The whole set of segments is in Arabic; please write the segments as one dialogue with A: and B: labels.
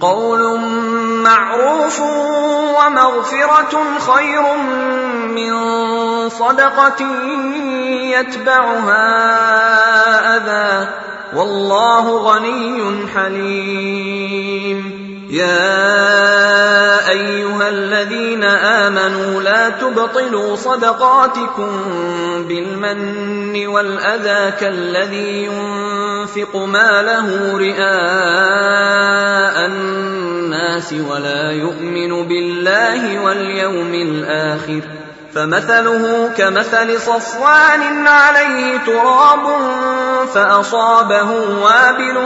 A: قول معروف ومغفرة خير من صدقة يتبعها أذى. والله غني حليم. يا أيها الذين آمنوا تبطلوا صدقاتكم بالمن والأذى كالذي ينفق ماله رئاء الناس ولا يؤمن بالله واليوم الآخر فمثله كمثل صفوان عليه تراب فأصابه وابل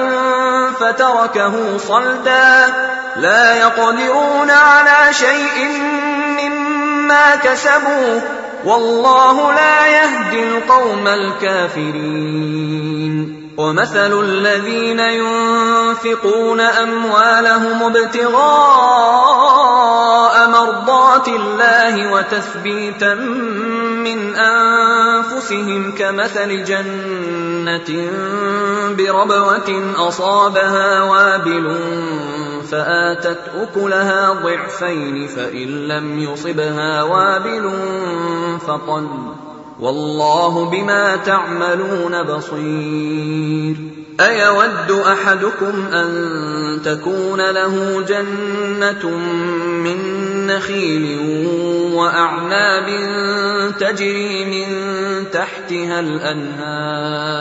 A: فتركه صلدا لا يقدرون على شيء مما كسبوا والله لا يهدي القوم الكافرين. ومثل الذين ينفقون أموالهم ابتغاء مرضات الله وتثبيتا من أنفسهم كمثل جنة بربوة أصابها وابل فآتت أكلها ضعفين فإن لم يصبها وابل فطل. والله بما تعملون بصير. أيود أحدكم أن تكون له جنة من نخيل وأعناب تجري من تحتها الأنهار؟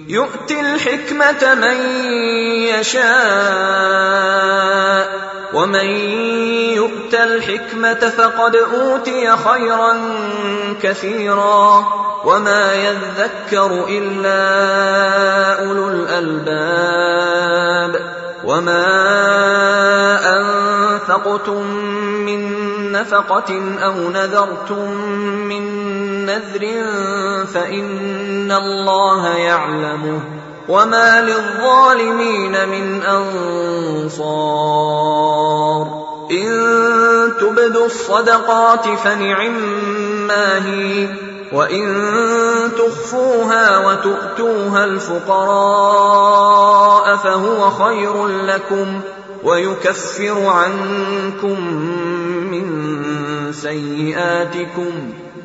A: يؤتي الحكمة من يشاء ومن يؤت الحكمة فقد أوتي خيرا كثيرا وما يذكر إلا أولو الألباب. وما أنفقتم من نفقة أو نذرتم من نذر فإن الله يعلمه وما للظالمين من أنصار. إن تبدوا الصدقات فنعما هي وإن تخفوها وتؤتوها الفقراء فهو خير لكم ويكفر عنكم من سيئاتكم.